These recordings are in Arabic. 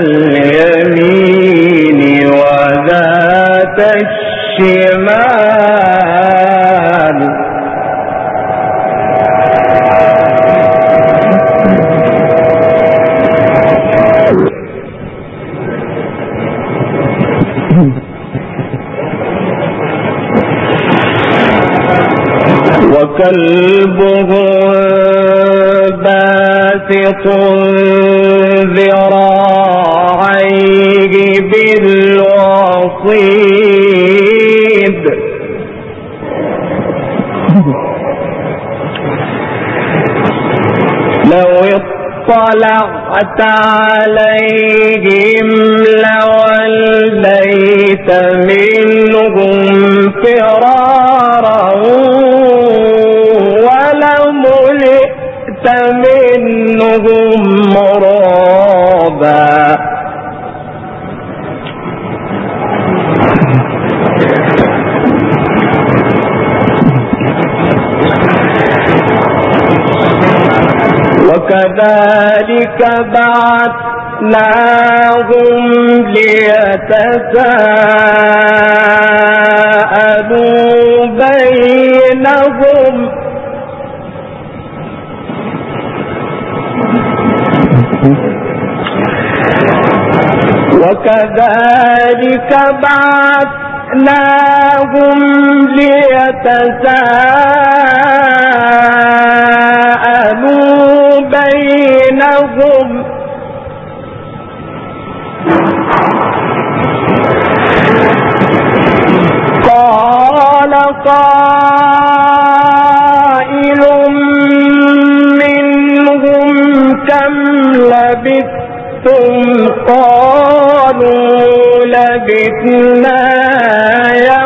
اليمين وذات الشمال. وكلبه باسط اطلعت عليهم لوليت منهم فرارا ولملئت منهم وكذلك بعثناهم ليتساءلوا بينهم. وكذلك بعثناهم ليتساءلوا قائل منهم كم لبثتم؟ قالوا لبثنا يوما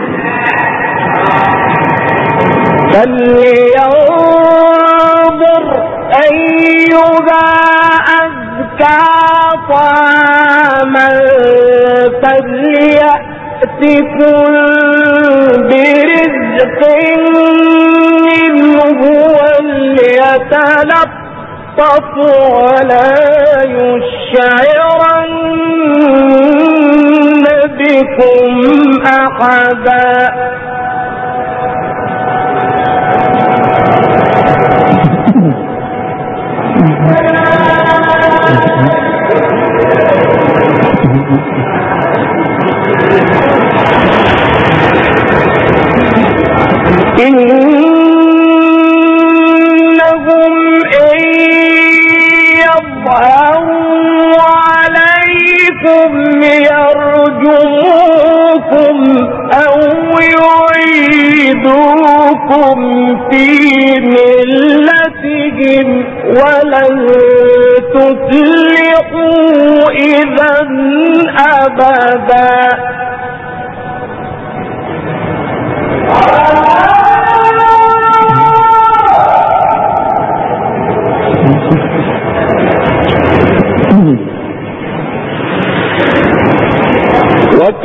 فلينظر أيها أزكى طعاما فليأتكم برزق منه وليتلطف ولا يشعرن بكم أحدا.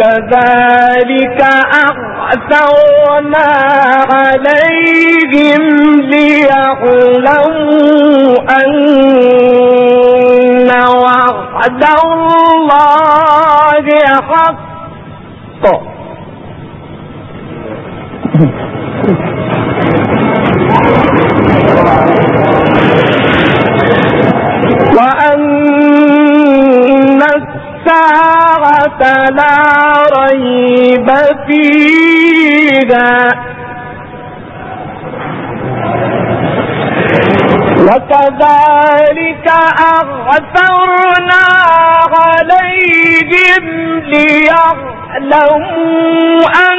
وكذلك أعثرنا عليهم ليعلموا أن وعد الله حق. لا ريب فيها. وكذلك أغثرنا عليهم ليعلموا أن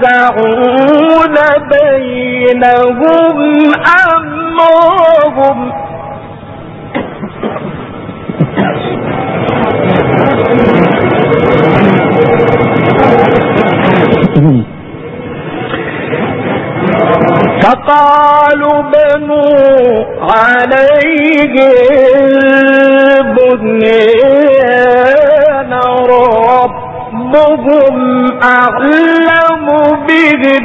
يتنازعون بينهم أمرهم فقالوا بنوا عليه أعلم بهم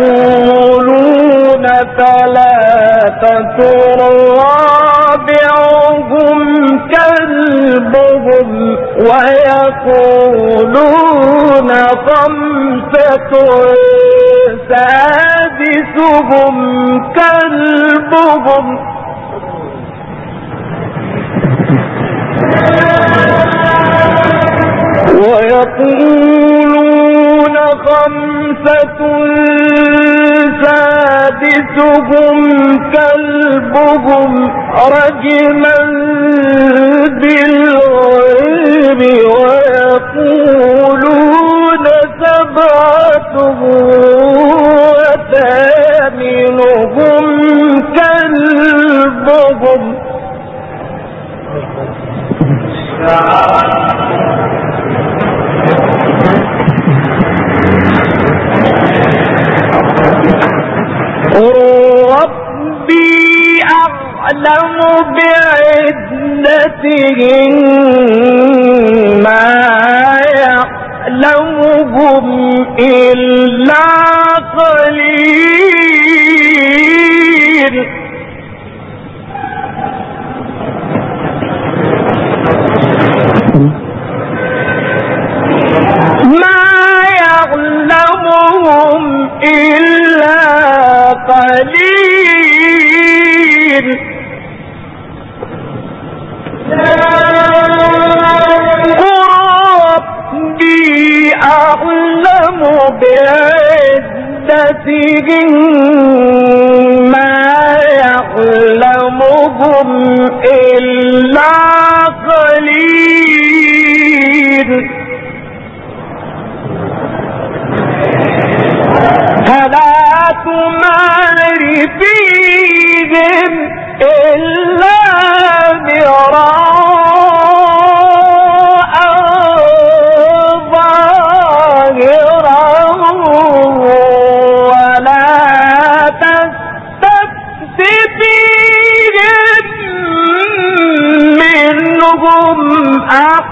يقولون ثلاثة رابعهم كلبهم ويقولون خمسة سادسهم كلبهم ويقولون خمسة سادسهم كلبهم رجما بالغيب ويقولون سبعة وثامنهم كلبهم بعدتهم ما يعلمهم إلا قليل. ما يعلمهم إلا قليل. بعدتهم ما يعلمهم إلا قليل. فلا تمار فيهم إلا مراء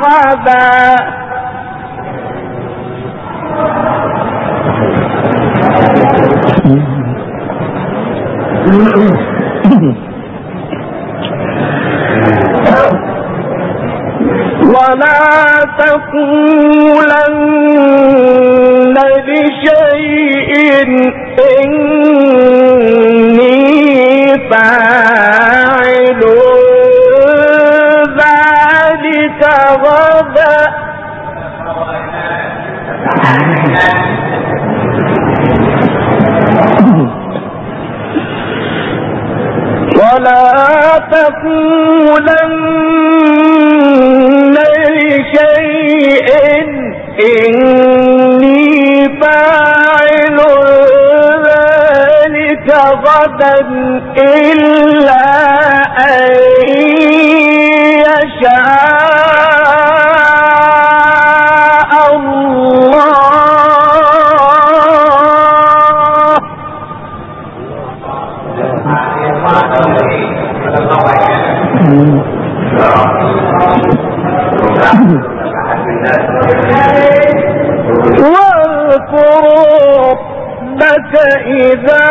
أحدا ولا تقولن لشيء إني ولا تقولن لشيء إني فاعل ذلك غدا إلا أن يشاء الله. واذكر ربك إذا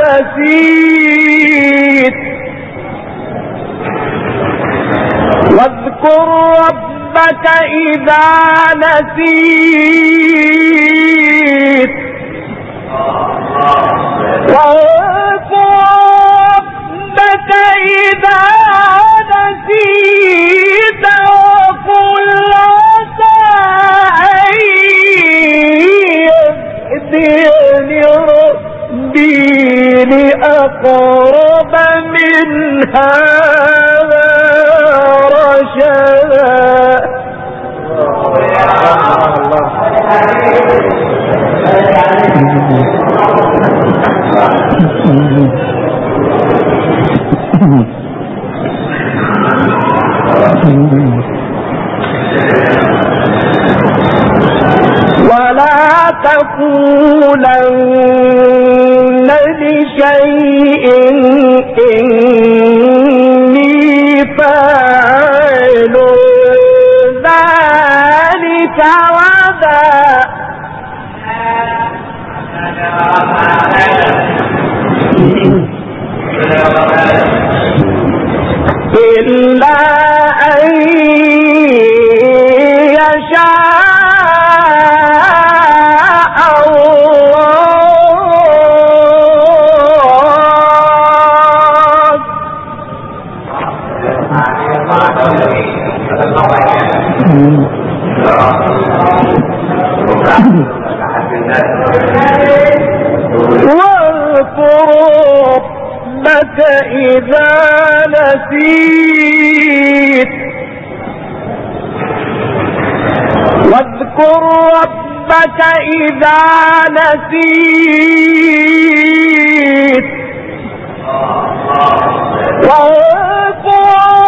نسيت. واذكر ربك إذا نسيت. إذا نسيت وقل عسى أن يهديني ربي لأقرب من هذا رشدا ہوں۔ واذكر ربك إذا نسيت. واذكر ربك إذا نسيت. واذكر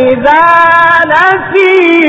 إذا نسيت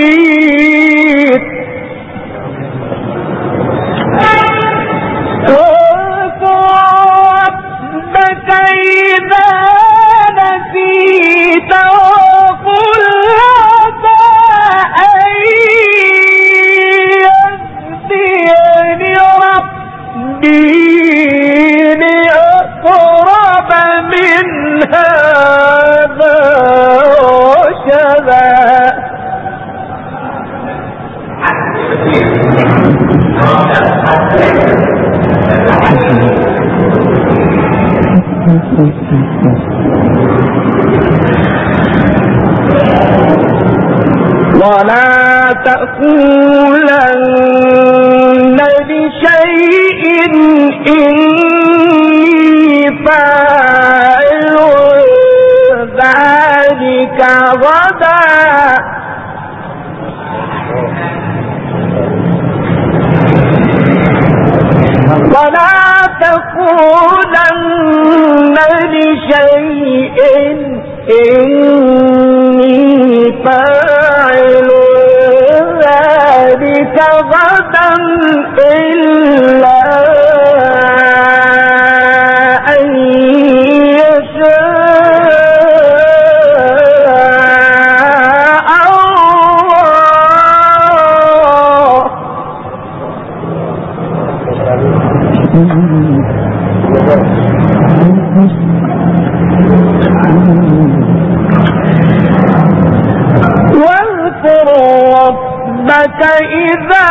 ربك إذا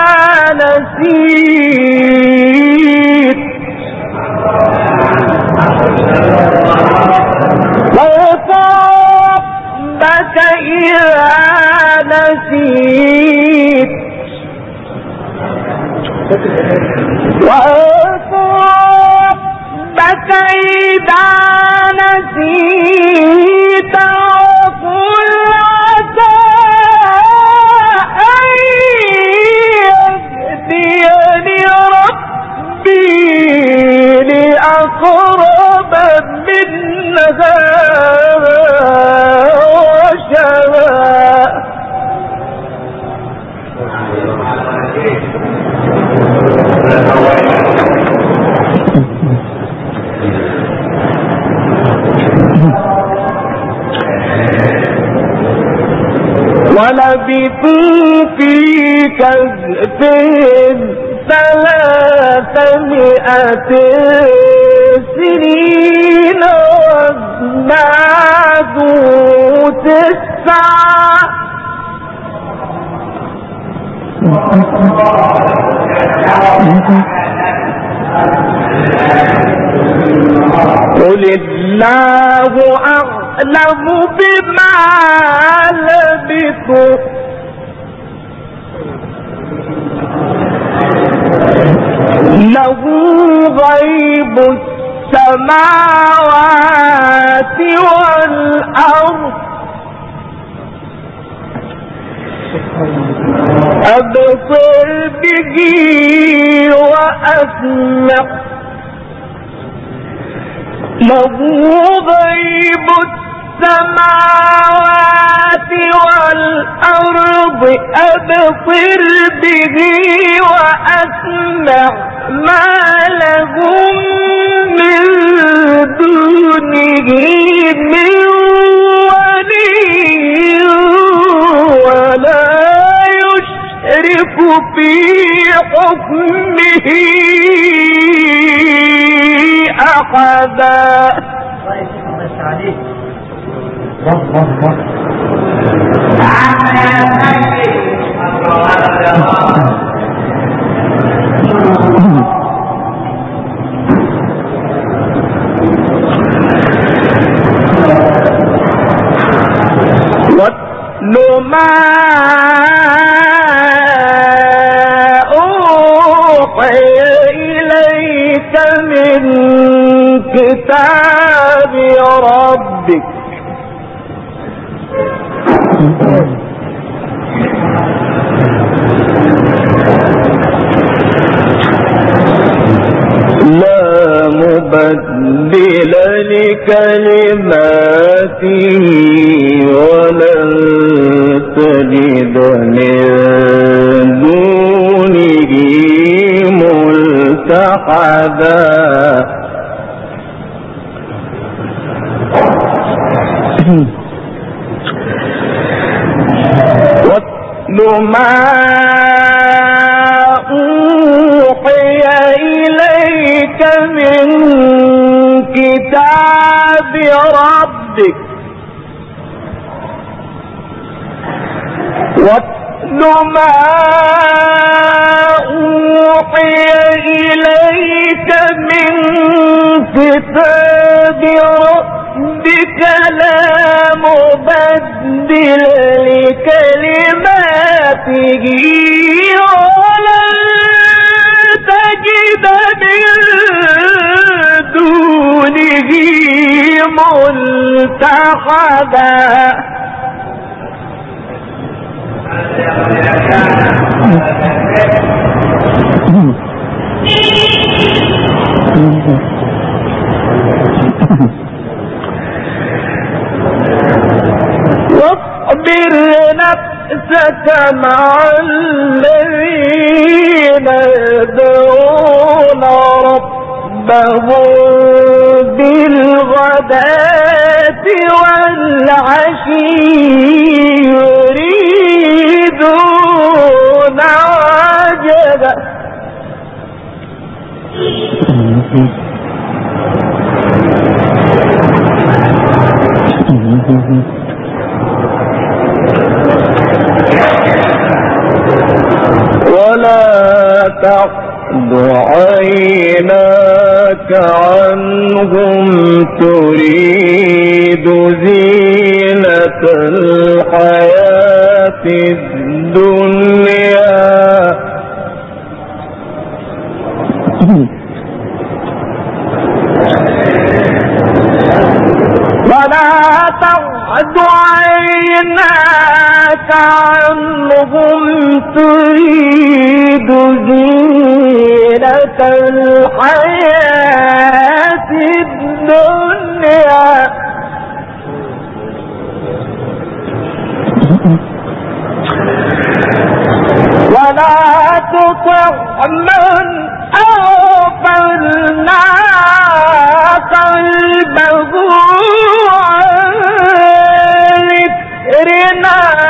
نسيت. ربك إذا نسيت. ربك إذا نسيت. ولبثوا في ثلاثمائة سنين. وازدادوا تسعة قل الله أعلم بما لبثوا له غيب السماوات والأرض. أبصر به وأسمع. له غيب السماوات والأرض. أبصر به وأسمع. ما لهم من دونه من ولي ولا يشرك في حكمه أحدا. واتل ما أوحي إليك من كتاب ربك لا مبدل لكلماته ولن تجد من دونه ملتحدا. واتل ما من كتاب ربك. واتل ما أوحي إليك من كتاب ربك. لا مبدل لكلماته ولن تجد من دونه ملتحدا واصبر نفسك مع الذين يدعون ربهم بالغداة والعشي يريدون وجهه ولا تعد عيناك عنهم تريد زينة الحياة الدنيا. ولا تعد عيناك عنهم تريد زينة الحياة الدنيا. ولا تطع من أغفلنا قلبه عن ذكرنا.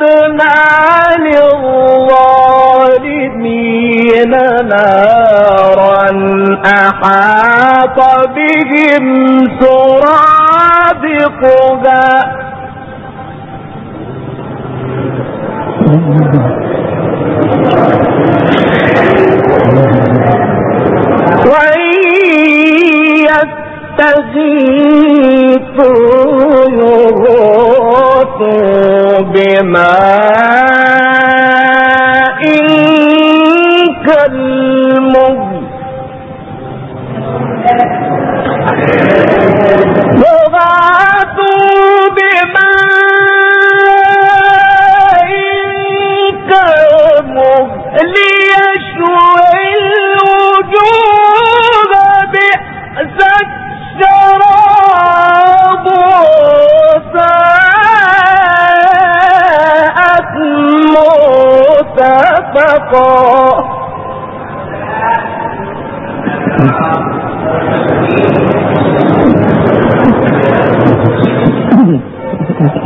عبدنا للظالمين نارا أحاط بهم سرادقها.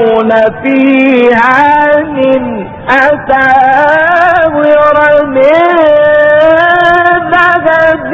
يسقون فيها من أساور من ذهب